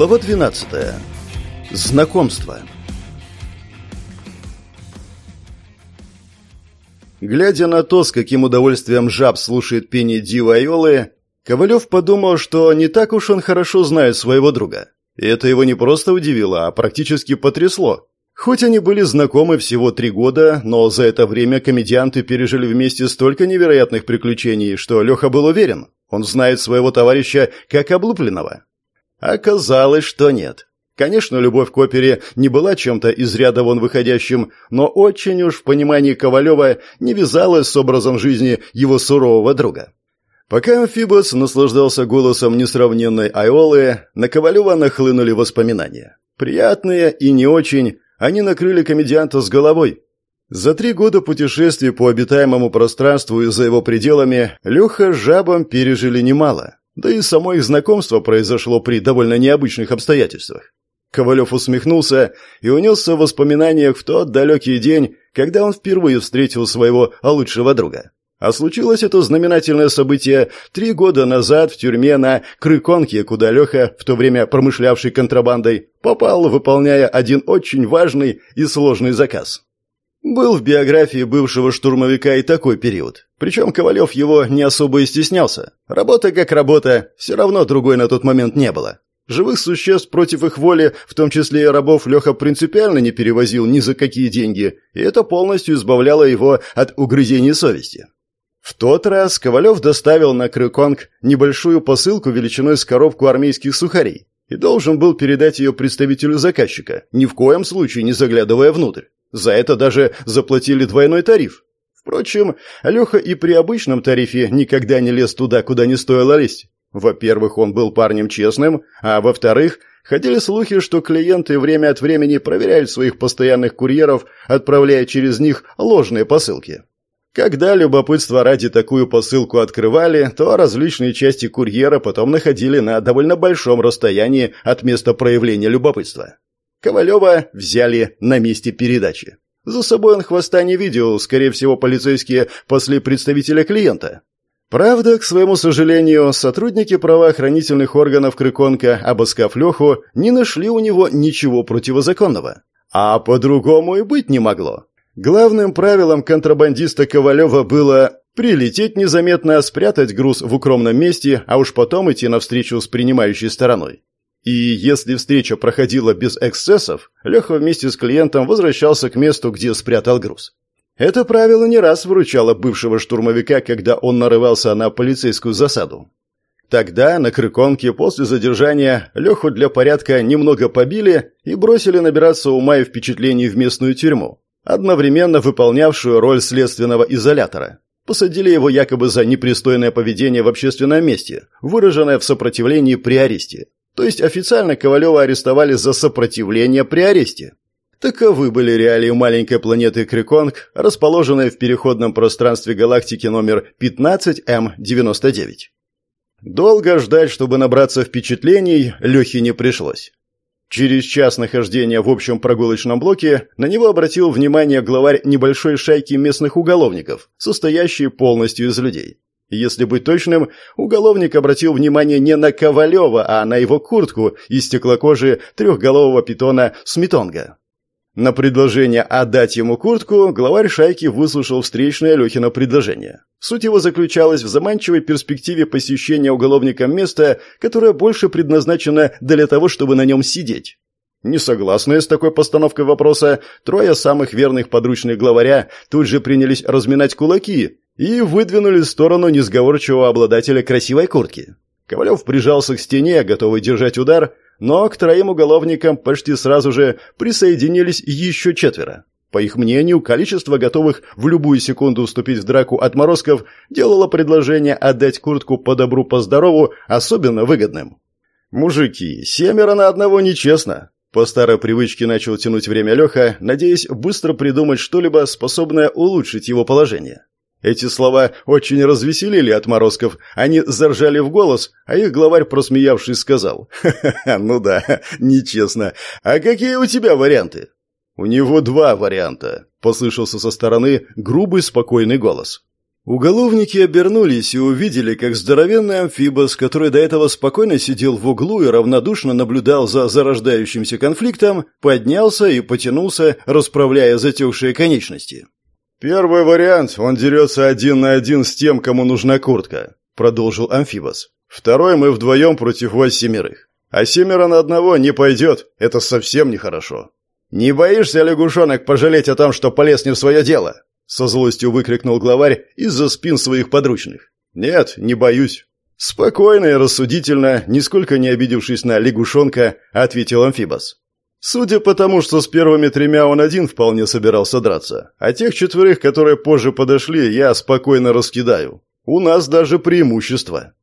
Глава 12. Знакомство. Глядя на то, с каким удовольствием жаб слушает пение Дива Айолы, Ковалев подумал, что не так уж он хорошо знает своего друга. И это его не просто удивило, а практически потрясло. Хоть они были знакомы всего три года, но за это время комедианты пережили вместе столько невероятных приключений, что Леха был уверен, он знает своего товарища как облупленного. Оказалось, что нет. Конечно, любовь к опере не была чем-то из ряда вон выходящим, но очень уж в понимании Ковалева не вязалась с образом жизни его сурового друга. Пока Амфибос наслаждался голосом несравненной Айолы, на Ковалева нахлынули воспоминания. Приятные и не очень, они накрыли комедианта с головой. За три года путешествий по обитаемому пространству и за его пределами Леха с Жабом пережили немало. Да и само их знакомство произошло при довольно необычных обстоятельствах. Ковалев усмехнулся и унесся в воспоминаниях в тот далекий день, когда он впервые встретил своего лучшего друга. А случилось это знаменательное событие три года назад в тюрьме на Крыконке, куда Леха, в то время промышлявший контрабандой, попал, выполняя один очень важный и сложный заказ. Был в биографии бывшего штурмовика и такой период. Причем Ковалев его не особо и стеснялся. Работа как работа, все равно другой на тот момент не было. Живых существ против их воли, в том числе и рабов, Леха принципиально не перевозил ни за какие деньги, и это полностью избавляло его от угрызений совести. В тот раз Ковалев доставил на Крюконг небольшую посылку величиной с коробку армейских сухарей и должен был передать ее представителю заказчика, ни в коем случае не заглядывая внутрь. За это даже заплатили двойной тариф. Впрочем, Леха и при обычном тарифе никогда не лез туда, куда не стоило лезть. Во-первых, он был парнем честным, а во-вторых, ходили слухи, что клиенты время от времени проверяют своих постоянных курьеров, отправляя через них ложные посылки. Когда любопытство ради такую посылку открывали, то различные части курьера потом находили на довольно большом расстоянии от места проявления любопытства. Ковалева взяли на месте передачи. За собой он хвоста не видел, скорее всего, полицейские после представителя клиента. Правда, к своему сожалению, сотрудники правоохранительных органов Крыконка, обыскав Леху, не нашли у него ничего противозаконного. А по-другому и быть не могло. Главным правилом контрабандиста Ковалева было прилететь незаметно, спрятать груз в укромном месте, а уж потом идти навстречу с принимающей стороной. И если встреча проходила без эксцессов, Леха вместе с клиентом возвращался к месту, где спрятал груз. Это правило не раз выручало бывшего штурмовика, когда он нарывался на полицейскую засаду. Тогда на Крыконке после задержания Леху для порядка немного побили и бросили набираться ума и впечатлений в местную тюрьму, одновременно выполнявшую роль следственного изолятора. Посадили его якобы за непристойное поведение в общественном месте, выраженное в сопротивлении при аресте. То есть официально Ковалева арестовали за сопротивление при аресте. Таковы были реалии маленькой планеты Криконг, расположенной в переходном пространстве галактики номер 15М99. Долго ждать, чтобы набраться впечатлений, Лехе не пришлось. Через час нахождения в общем прогулочном блоке на него обратил внимание главарь небольшой шайки местных уголовников, состоящей полностью из людей. Если быть точным, уголовник обратил внимание не на Ковалева, а на его куртку из стеклокожи трехголового питона Сметонга. На предложение отдать ему куртку главарь шайки выслушал встречное Лехино предложение. Суть его заключалась в заманчивой перспективе посещения уголовником места, которое больше предназначено для того, чтобы на нем сидеть. Несогласные с такой постановкой вопроса, трое самых верных подручных главаря тут же принялись разминать кулаки и выдвинули в сторону несговорчивого обладателя красивой куртки. Ковалев прижался к стене, готовый держать удар, но к троим уголовникам почти сразу же присоединились еще четверо. По их мнению, количество готовых в любую секунду вступить в драку отморозков делало предложение отдать куртку по добру, по здорову особенно выгодным. «Мужики, семеро на одного нечестно», по старой привычке начал тянуть время Леха, надеясь быстро придумать что-либо, способное улучшить его положение. Эти слова очень развеселили отморозков. Они заржали в голос, а их главарь, просмеявшись, сказал. «Ха-ха-ха, ну да, нечестно. А какие у тебя варианты?» «У него два варианта», — послышался со стороны грубый спокойный голос. Уголовники обернулись и увидели, как здоровенный амфибос, который до этого спокойно сидел в углу и равнодушно наблюдал за зарождающимся конфликтом, поднялся и потянулся, расправляя затекшие конечности. «Первый вариант, он дерется один на один с тем, кому нужна куртка», — продолжил амфибос. «Второй мы вдвоем против вас. А семеро на одного не пойдет, это совсем нехорошо». «Не боишься, лягушонок, пожалеть о том, что полез не в свое дело?» Со злостью выкрикнул главарь из-за спин своих подручных. «Нет, не боюсь». Спокойно и рассудительно, нисколько не обидевшись на лягушонка, ответил Амфибос. Судя по тому, что с первыми тремя он один вполне собирался драться, а тех четверых, которые позже подошли, я спокойно раскидаю. У нас даже преимущество.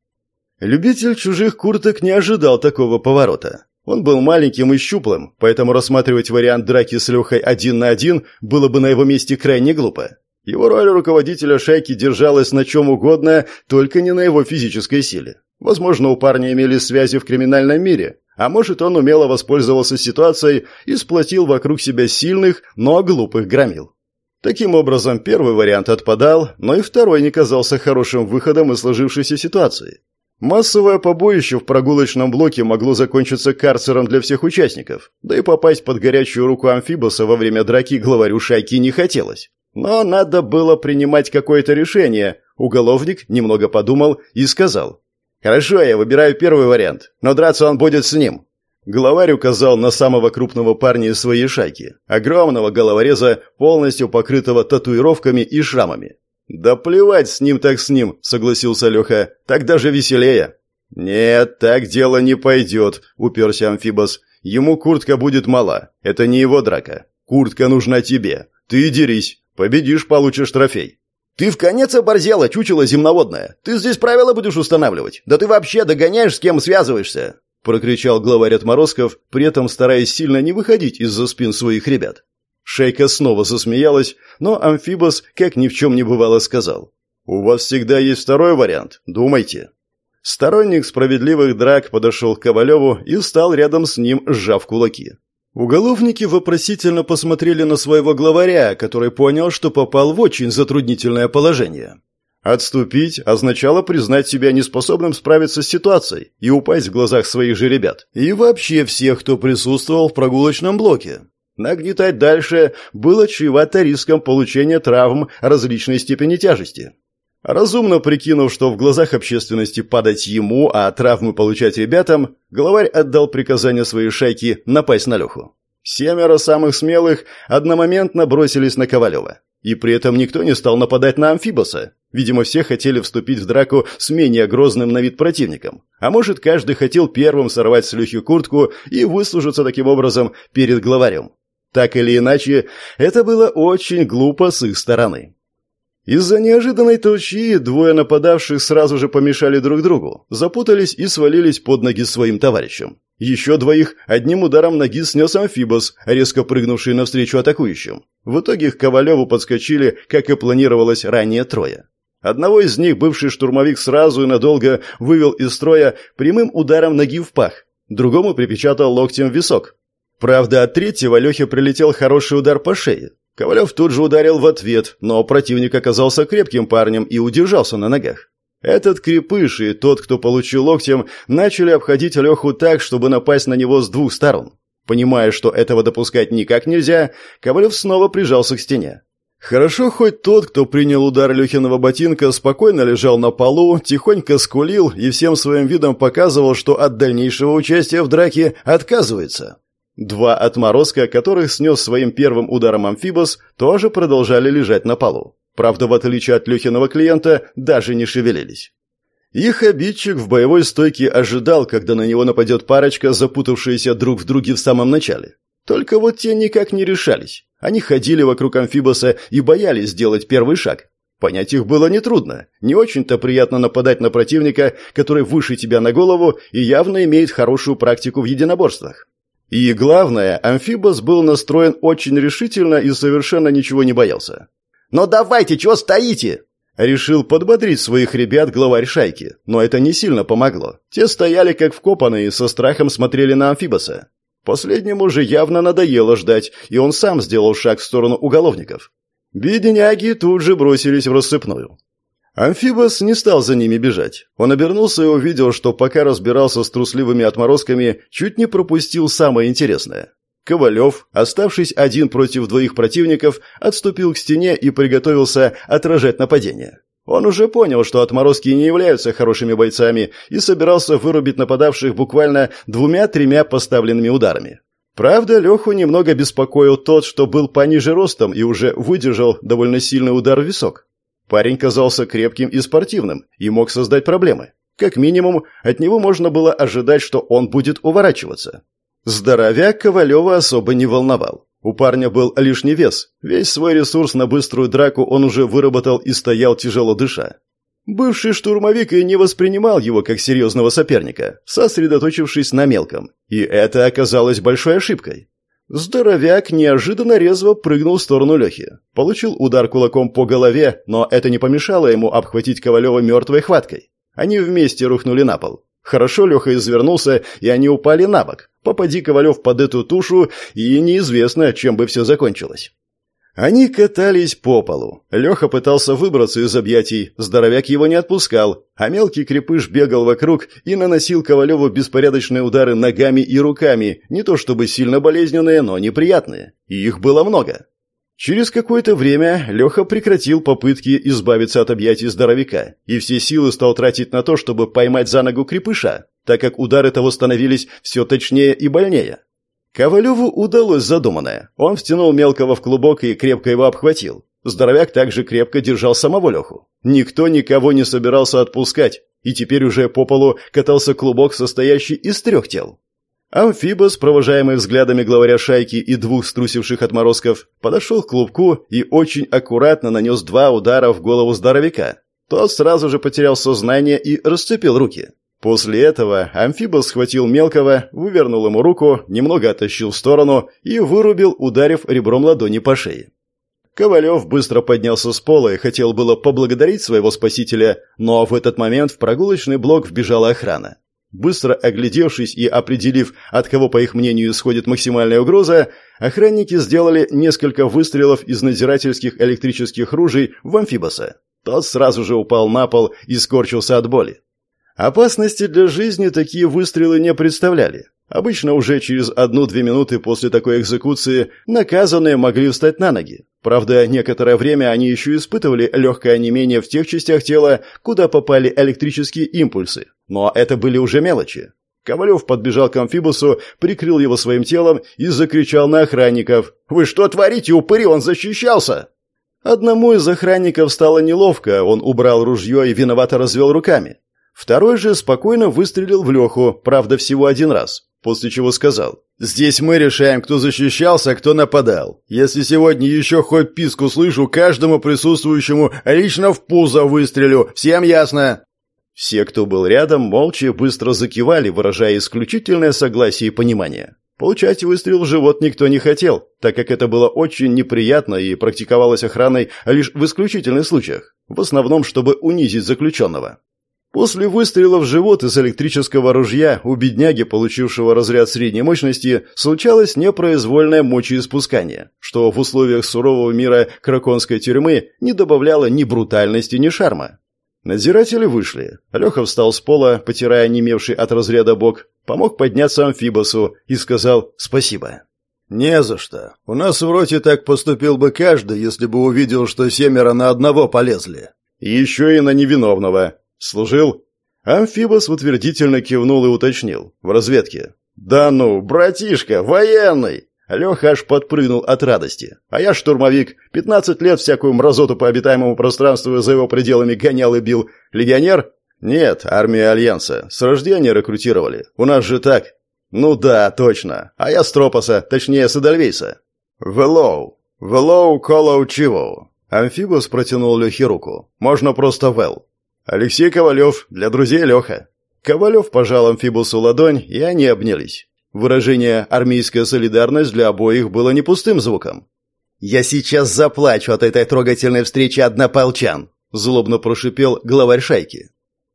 Любитель чужих курток не ожидал такого поворота. Он был маленьким и щуплым, поэтому рассматривать вариант драки с Лехой один на один было бы на его месте крайне глупо. Его роль руководителя шайки держалась на чем угодно, только не на его физической силе. Возможно, у парня имели связи в криминальном мире, а может, он умело воспользовался ситуацией и сплотил вокруг себя сильных, но глупых громил. Таким образом, первый вариант отпадал, но и второй не казался хорошим выходом из сложившейся ситуации. Массовое побоище в прогулочном блоке могло закончиться карцером для всех участников, да и попасть под горячую руку амфибоса во время драки главарю шайки не хотелось. Но надо было принимать какое-то решение. Уголовник немного подумал и сказал. «Хорошо, я выбираю первый вариант, но драться он будет с ним». Главарь указал на самого крупного парня из своей шайки, огромного головореза, полностью покрытого татуировками и шрамами. «Да плевать с ним так с ним», — согласился Леха. «Так даже веселее». «Нет, так дело не пойдет», — уперся Амфибос. «Ему куртка будет мала. Это не его драка. Куртка нужна тебе. Ты дерись. Победишь, получишь трофей». «Ты в конец оборзела, чучело земноводное. Ты здесь правила будешь устанавливать. Да ты вообще догоняешь, с кем связываешься?» Прокричал главарь отморозков, при этом стараясь сильно не выходить из-за спин своих ребят. Шейка снова засмеялась, но Амфибос, как ни в чем не бывало, сказал. «У вас всегда есть второй вариант. Думайте». Сторонник справедливых драк подошел к Ковалеву и стал рядом с ним, сжав кулаки. Уголовники вопросительно посмотрели на своего главаря, который понял, что попал в очень затруднительное положение. Отступить означало признать себя неспособным справиться с ситуацией и упасть в глазах своих же ребят. И вообще всех, кто присутствовал в прогулочном блоке. Нагнетать дальше было чревато риском получения травм различной степени тяжести. Разумно прикинув, что в глазах общественности падать ему, а травмы получать ребятам, главарь отдал приказание своей шайке напасть на Леху. Семеро самых смелых одномоментно бросились на Ковалева. И при этом никто не стал нападать на амфибоса. Видимо, все хотели вступить в драку с менее грозным на вид противником. А может, каждый хотел первым сорвать с Лехи куртку и выслужиться таким образом перед главарем. Так или иначе, это было очень глупо с их стороны. Из-за неожиданной толчи двое нападавших сразу же помешали друг другу, запутались и свалились под ноги своим товарищам. Еще двоих одним ударом ноги снес амфибос, резко прыгнувший навстречу атакующим. В итоге к Ковалеву подскочили, как и планировалось ранее, трое. Одного из них бывший штурмовик сразу и надолго вывел из строя прямым ударом ноги в пах, другому припечатал локтем в висок, Правда, от третьего Лехе прилетел хороший удар по шее. Ковалев тут же ударил в ответ, но противник оказался крепким парнем и удержался на ногах. Этот крепыш и тот, кто получил локтем, начали обходить Леху так, чтобы напасть на него с двух сторон. Понимая, что этого допускать никак нельзя, Ковалев снова прижался к стене. Хорошо хоть тот, кто принял удар Лехиного ботинка, спокойно лежал на полу, тихонько скулил и всем своим видом показывал, что от дальнейшего участия в драке отказывается. Два отморозка, которых снес своим первым ударом амфибос, тоже продолжали лежать на полу. Правда, в отличие от Лехиного клиента, даже не шевелились. Их обидчик в боевой стойке ожидал, когда на него нападет парочка, запутавшаяся друг в друге в самом начале. Только вот те никак не решались. Они ходили вокруг амфибоса и боялись сделать первый шаг. Понять их было нетрудно. Не очень-то приятно нападать на противника, который выше тебя на голову и явно имеет хорошую практику в единоборствах. И главное, Амфибос был настроен очень решительно и совершенно ничего не боялся. «Но давайте, чего стоите?» Решил подбодрить своих ребят главарь шайки, но это не сильно помогло. Те стояли как вкопанные и со страхом смотрели на Амфибоса. Последнему же явно надоело ждать, и он сам сделал шаг в сторону уголовников. Бедняги тут же бросились в рассыпную. Амфибос не стал за ними бежать. Он обернулся и увидел, что пока разбирался с трусливыми отморозками, чуть не пропустил самое интересное. Ковалев, оставшись один против двоих противников, отступил к стене и приготовился отражать нападение. Он уже понял, что отморозки не являются хорошими бойцами и собирался вырубить нападавших буквально двумя-тремя поставленными ударами. Правда, Леху немного беспокоил тот, что был пониже ростом и уже выдержал довольно сильный удар в висок. Парень казался крепким и спортивным и мог создать проблемы. Как минимум, от него можно было ожидать, что он будет уворачиваться. Здоровяк Ковалева особо не волновал. У парня был лишний вес. Весь свой ресурс на быструю драку он уже выработал и стоял тяжело дыша. Бывший штурмовик и не воспринимал его как серьезного соперника, сосредоточившись на мелком. И это оказалось большой ошибкой. Здоровяк неожиданно резво прыгнул в сторону Лехи. Получил удар кулаком по голове, но это не помешало ему обхватить Ковалева мертвой хваткой. Они вместе рухнули на пол. Хорошо Леха извернулся, и они упали на бок. Попади Ковалев под эту тушу, и неизвестно, чем бы все закончилось. Они катались по полу. Леха пытался выбраться из объятий, здоровяк его не отпускал, а мелкий крепыш бегал вокруг и наносил Ковалеву беспорядочные удары ногами и руками, не то чтобы сильно болезненные, но неприятные. И их было много. Через какое-то время Леха прекратил попытки избавиться от объятий здоровяка и все силы стал тратить на то, чтобы поймать за ногу крепыша, так как удары того становились все точнее и больнее. Ковалеву удалось задуманное. Он втянул мелкого в клубок и крепко его обхватил. Здоровяк также крепко держал самого Леху. Никто никого не собирался отпускать, и теперь уже по полу катался клубок, состоящий из трех тел. Амфибос, провожаемый взглядами главаря шайки и двух струсивших отморозков, подошел к клубку и очень аккуратно нанес два удара в голову здоровяка. Тот сразу же потерял сознание и расцепил руки. После этого амфибос схватил мелкого, вывернул ему руку, немного оттащил в сторону и вырубил, ударив ребром ладони по шее. Ковалев быстро поднялся с пола и хотел было поблагодарить своего спасителя, но в этот момент в прогулочный блок вбежала охрана. Быстро оглядевшись и определив, от кого, по их мнению, исходит максимальная угроза, охранники сделали несколько выстрелов из надзирательских электрических ружей в амфибоса. Тот сразу же упал на пол и скорчился от боли. Опасности для жизни такие выстрелы не представляли. Обычно уже через одну-две минуты после такой экзекуции наказанные могли встать на ноги. Правда, некоторое время они еще испытывали легкое онемение в тех частях тела, куда попали электрические импульсы. Но это были уже мелочи. Ковалев подбежал к амфибусу, прикрыл его своим телом и закричал на охранников. «Вы что творите, упыри, он защищался!» Одному из охранников стало неловко, он убрал ружье и виновато развел руками. Второй же спокойно выстрелил в Леху, правда, всего один раз, после чего сказал, «Здесь мы решаем, кто защищался, а кто нападал. Если сегодня еще хоть писку слышу, каждому присутствующему лично в пузо выстрелю. Всем ясно?» Все, кто был рядом, молча быстро закивали, выражая исключительное согласие и понимание. Получать выстрел в живот никто не хотел, так как это было очень неприятно и практиковалось охраной лишь в исключительных случаях, в основном, чтобы унизить заключенного. После выстрела в живот из электрического ружья у бедняги, получившего разряд средней мощности, случалось непроизвольное мочеиспускание, что в условиях сурового мира краконской тюрьмы не добавляло ни брутальности, ни шарма. Надзиратели вышли. Леха встал с пола, потирая немевший от разряда бок, помог подняться амфибосу и сказал «спасибо». «Не за что. У нас в роте так поступил бы каждый, если бы увидел, что семеро на одного полезли». «Еще и на невиновного», «Служил?» Амфибос утвердительно кивнул и уточнил. В разведке. «Да ну, братишка, военный!» Леха аж подпрыгнул от радости. «А я штурмовик. Пятнадцать лет всякую мразоту по обитаемому пространству за его пределами гонял и бил. Легионер?» «Нет, армия Альянса. С рождения рекрутировали. У нас же так». «Ну да, точно. А я с Тропоса, точнее, с Эдельвейса». «Велоу. Велоу Колоу Чивоу». Амфибос протянул Лехе руку. «Можно просто Вэл. «Алексей Ковалев, для друзей Леха». Ковалев пожал амфибусу ладонь, и они обнялись. Выражение «армейская солидарность» для обоих было не пустым звуком. «Я сейчас заплачу от этой трогательной встречи однополчан», — злобно прошипел главарь шайки.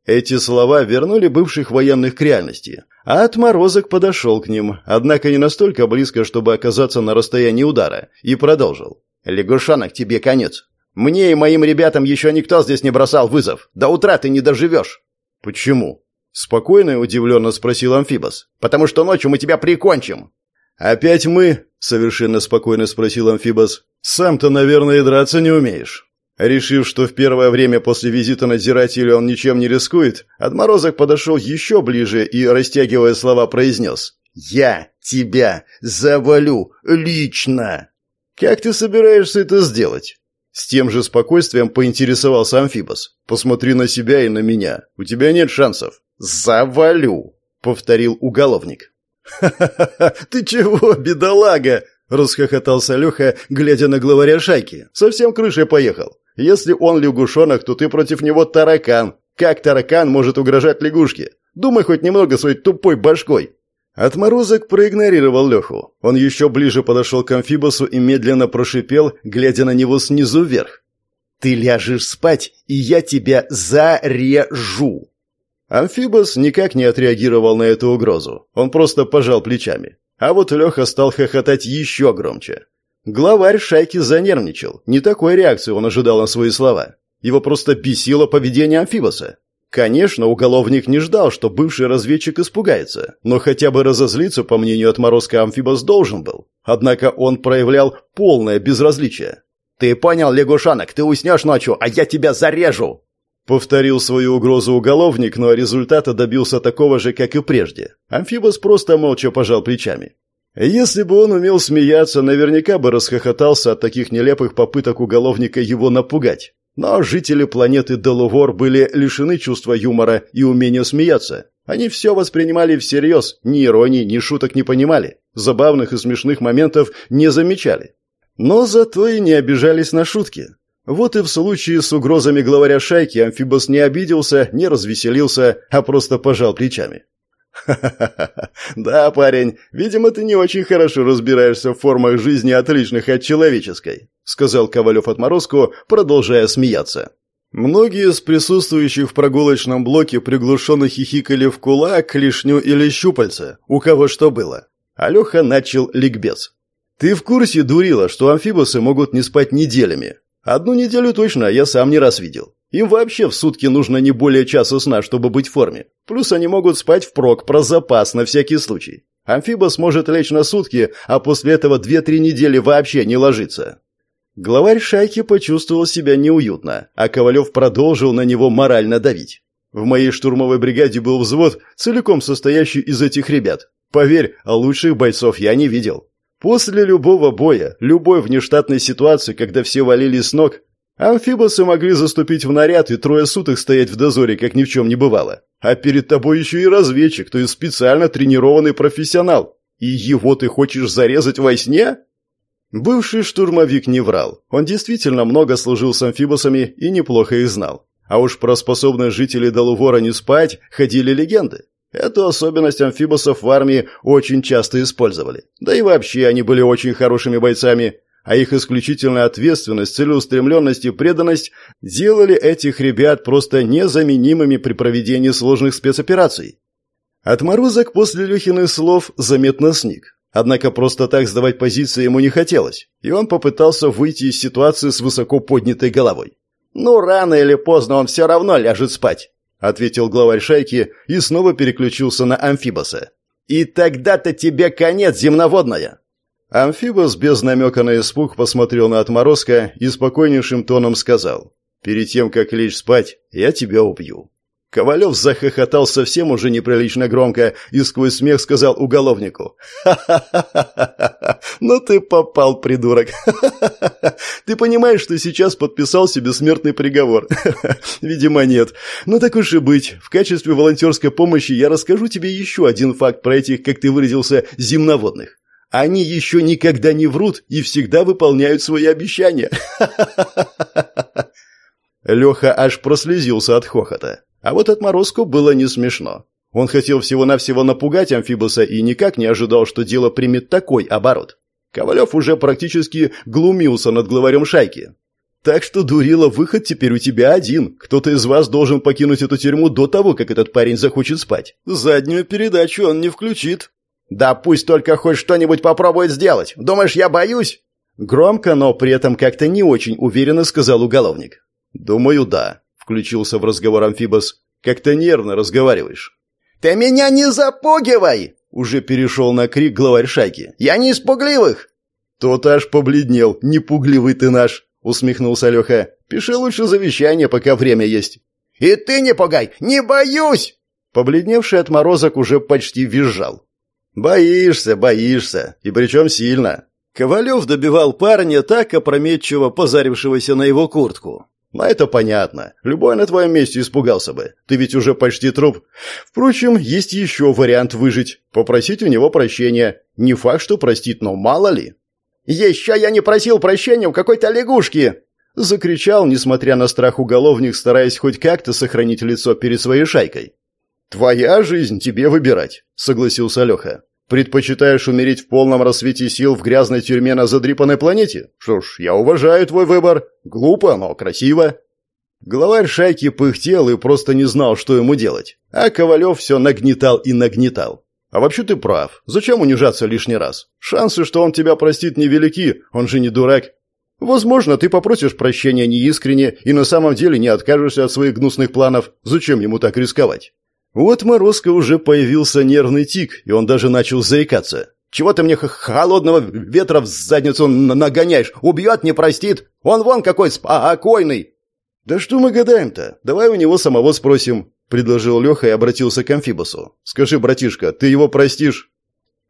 Эти слова вернули бывших военных к реальности, а отморозок подошел к ним, однако не настолько близко, чтобы оказаться на расстоянии удара, и продолжил. «Лягушонок, тебе конец. Мне и моим ребятам еще никто здесь не бросал вызов. До утра ты не доживешь». «Почему?» — спокойно и удивленно спросил Амфибос. «Потому что ночью мы тебя прикончим». «Опять мы?» — совершенно спокойно спросил Амфибос. «Сам-то, наверное, драться не умеешь». Решив, что в первое время после визита надзирателя он ничем не рискует, отморозок подошел еще ближе и, растягивая слова, произнес «Я тебя завалю лично!» «Как ты собираешься это сделать?» С тем же спокойствием поинтересовался Амфибос. «Посмотри на себя и на меня. У тебя нет шансов». «Завалю!» — повторил уголовник. «Ха-ха-ха! Ты чего, бедолага?» — расхохотался Леха, глядя на главаря шайки. «Совсем крышей поехал. Если он лягушонок, то ты против него таракан. Как таракан может угрожать лягушке? Думай хоть немного своей тупой башкой». Отморозок проигнорировал Леху. Он еще ближе подошел к амфибосу и медленно прошипел, глядя на него снизу вверх. «Ты ляжешь спать, и я тебя зарежу!» Амфибос никак не отреагировал на эту угрозу. Он просто пожал плечами. А вот Леха стал хохотать еще громче. Главарь шайки занервничал. Не такой реакции он ожидал на свои слова. Его просто бесило поведение Амфибоса. Конечно, уголовник не ждал, что бывший разведчик испугается, но хотя бы разозлиться, по мнению отморозка, Амфибос должен был. Однако он проявлял полное безразличие. «Ты понял, лягушонок, ты уснешь ночью, а я тебя зарежу!» Повторил свою угрозу уголовник, но результата добился такого же, как и прежде. Амфибос просто молча пожал плечами. Если бы он умел смеяться, наверняка бы расхохотался от таких нелепых попыток уголовника его напугать. Но жители планеты Делувор были лишены чувства юмора и умения смеяться. Они все воспринимали всерьез, ни иронии, ни шуток не понимали, забавных и смешных моментов не замечали. Но зато и не обижались на шутки. Вот и в случае с угрозами главаря шайки Амфибос не обиделся, не развеселился, а просто пожал плечами. «Ха-ха-ха! Да, парень, видимо, ты не очень хорошо разбираешься в формах жизни, отличных от человеческой», сказал Ковалев отморозку, продолжая смеяться. Многие из присутствующих в прогулочном блоке приглушенно хихикали в кулак, клешню или щупальца, у кого что было. Алёха начал ликбез. «Ты в курсе, дурила, что амфибосы могут не спать неделями? Одну неделю точно, я сам не раз видел. Им вообще в сутки нужно не более часа сна, чтобы быть в форме. Плюс они могут спать впрок, про запас, на всякий случай. Амфибос может лечь на сутки, а после этого две-три недели вообще не ложиться. Главарь шайки почувствовал себя неуютно, а Ковалев продолжил на него морально давить. В моей штурмовой бригаде был взвод, целиком состоящий из этих ребят. Поверь, а лучших бойцов я не видел. После любого боя, любой внештатной ситуации, когда все валили с ног, Амфибосы могли заступить в наряд и трое суток стоять в дозоре, как ни в чем не бывало. А перед тобой еще и разведчик, то есть специально тренированный профессионал. И его ты хочешь зарезать во сне? Бывший штурмовик не врал. Он действительно много служил с амфибосами и неплохо их знал. А уж про способность жителей Далувора не спать ходили легенды. Эту особенность амфибосов в армии очень часто использовали. Да и вообще они были очень хорошими бойцами а их исключительная ответственность, целеустремленность и преданность делали этих ребят просто незаменимыми при проведении сложных спецопераций. Отморозок после Люхиных слов заметно сник. Однако просто так сдавать позиции ему не хотелось, и он попытался выйти из ситуации с высоко поднятой головой. «Ну, рано или поздно он все равно ляжет спать», — ответил главарь шайки и снова переключился на амфибоса. «И тогда-то тебе конец, земноводная!» Амфибос без намека на испуг посмотрел на отморозка и спокойнейшим тоном сказал «Перед тем, как лечь спать, я тебя убью». Ковалев захохотал совсем уже неприлично громко и сквозь смех сказал уголовнику «Ха-ха-ха! Ну ты попал, придурок! Ты понимаешь, что сейчас подписал себе смертный приговор? Видимо, нет. Ну так уж и быть. В качестве волонтерской помощи я расскажу тебе еще один факт про этих, как ты выразился, земноводных. Они еще никогда не врут и всегда выполняют свои обещания. Леха аж прослезился от хохота. А вот отморозку было не смешно. Он хотел всего-навсего напугать амфибоса и никак не ожидал, что дело примет такой оборот. Ковалев уже практически глумился над главарем шайки. Так что, дурила, выход теперь у тебя один. Кто-то из вас должен покинуть эту тюрьму до того, как этот парень захочет спать. Заднюю передачу он не включит. «Да пусть только хоть что-нибудь попробует сделать. Думаешь, я боюсь?» Громко, но при этом как-то не очень уверенно сказал уголовник. «Думаю, да», — включился в разговор Амфибос. «Как-то нервно разговариваешь». «Ты меня не запугивай!» — уже перешел на крик главарь шайки. «Я не испугливых!» «Тот аж побледнел. Непугливый ты наш!» — усмехнулся Леха. «Пиши лучше завещание, пока время есть». «И ты не пугай! Не боюсь!» Побледневший отморозок уже почти визжал. «Боишься, боишься. И причем сильно. Ковалев добивал парня, так опрометчиво позарившегося на его куртку. Но это понятно. Любой на твоем месте испугался бы. Ты ведь уже почти труп. Впрочем, есть еще вариант выжить. Попросить у него прощения. Не факт, что простит, но мало ли. «Еще я не просил прощения у какой-то лягушки!» Закричал, несмотря на страх уголовник, стараясь хоть как-то сохранить лицо перед своей шайкой. «Твоя жизнь, тебе выбирать», — согласился Леха. Предпочитаешь умереть в полном рассвете сил в грязной тюрьме на задрипанной планете? Что ж, я уважаю твой выбор. Глупо, но красиво. Главарь шайки пыхтел и просто не знал, что ему делать. А Ковалев все нагнетал и нагнетал. А вообще ты прав. Зачем унижаться лишний раз? Шансы, что он тебя простит, невелики. Он же не дурак. Возможно, ты попросишь прощения неискренне и на самом деле не откажешься от своих гнусных планов. Зачем ему так рисковать? Вот Морозко уже появился нервный тик, и он даже начал заикаться. «Чего ты мне холодного ветра в задницу нагоняешь? Убьет, не простит? Он вон какой спокойный!» «Да что мы гадаем-то? Давай у него самого спросим», — предложил Леха и обратился к Амфибосу. «Скажи, братишка, ты его простишь?»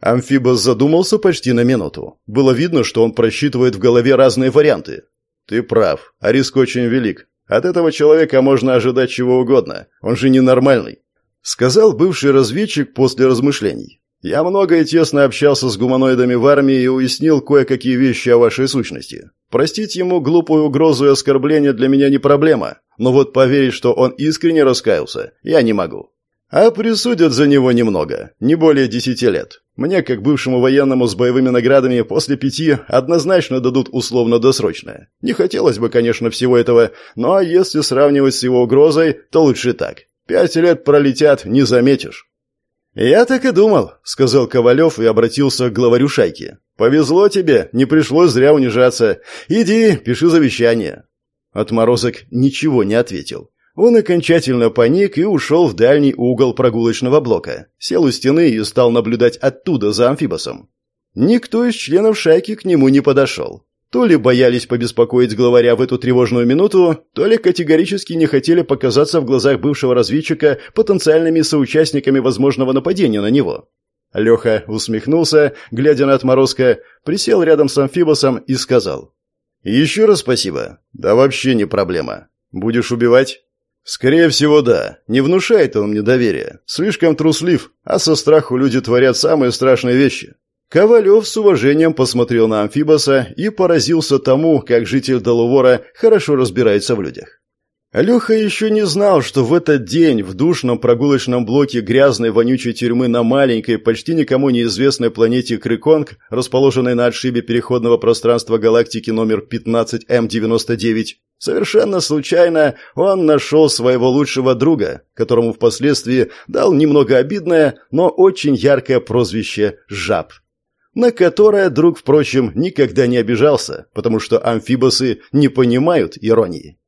Амфибос задумался почти на минуту. Было видно, что он просчитывает в голове разные варианты. «Ты прав, а риск очень велик. От этого человека можно ожидать чего угодно. Он же ненормальный сказал бывший разведчик после размышлений. Я много и тесно общался с гуманоидами в армии и уяснил кое-какие вещи о вашей сущности. Простить ему глупую угрозу и оскорбление для меня не проблема, но вот поверить, что он искренне раскаялся, я не могу. А присудят за него немного, не более десяти лет. Мне, как бывшему военному с боевыми наградами, после пяти однозначно дадут условно-досрочное. Не хотелось бы, конечно, всего этого, но если сравнивать с его угрозой, то лучше так. Пять лет пролетят, не заметишь». «Я так и думал», — сказал Ковалев и обратился к главарю шайки. «Повезло тебе, не пришлось зря унижаться. Иди, пиши завещание». Отморозок ничего не ответил. Он окончательно паник и ушел в дальний угол прогулочного блока. Сел у стены и стал наблюдать оттуда за амфибосом. Никто из членов шайки к нему не подошел. То ли боялись побеспокоить главаря в эту тревожную минуту, то ли категорически не хотели показаться в глазах бывшего разведчика потенциальными соучастниками возможного нападения на него. Леха усмехнулся, глядя на отморозка, присел рядом с амфибосом и сказал. «Еще раз спасибо. Да вообще не проблема. Будешь убивать?» «Скорее всего, да. Не внушает он мне доверия. Слишком труслив, а со страху люди творят самые страшные вещи. Ковалев с уважением посмотрел на Амфибоса и поразился тому, как житель Долувора хорошо разбирается в людях. Леха еще не знал, что в этот день в душном прогулочном блоке грязной вонючей тюрьмы на маленькой, почти никому неизвестной планете Криконг, расположенной на отшибе переходного пространства галактики номер 15М99, совершенно случайно он нашел своего лучшего друга, которому впоследствии дал немного обидное, но очень яркое прозвище «Жаб» на которое друг, впрочем, никогда не обижался, потому что амфибосы не понимают иронии.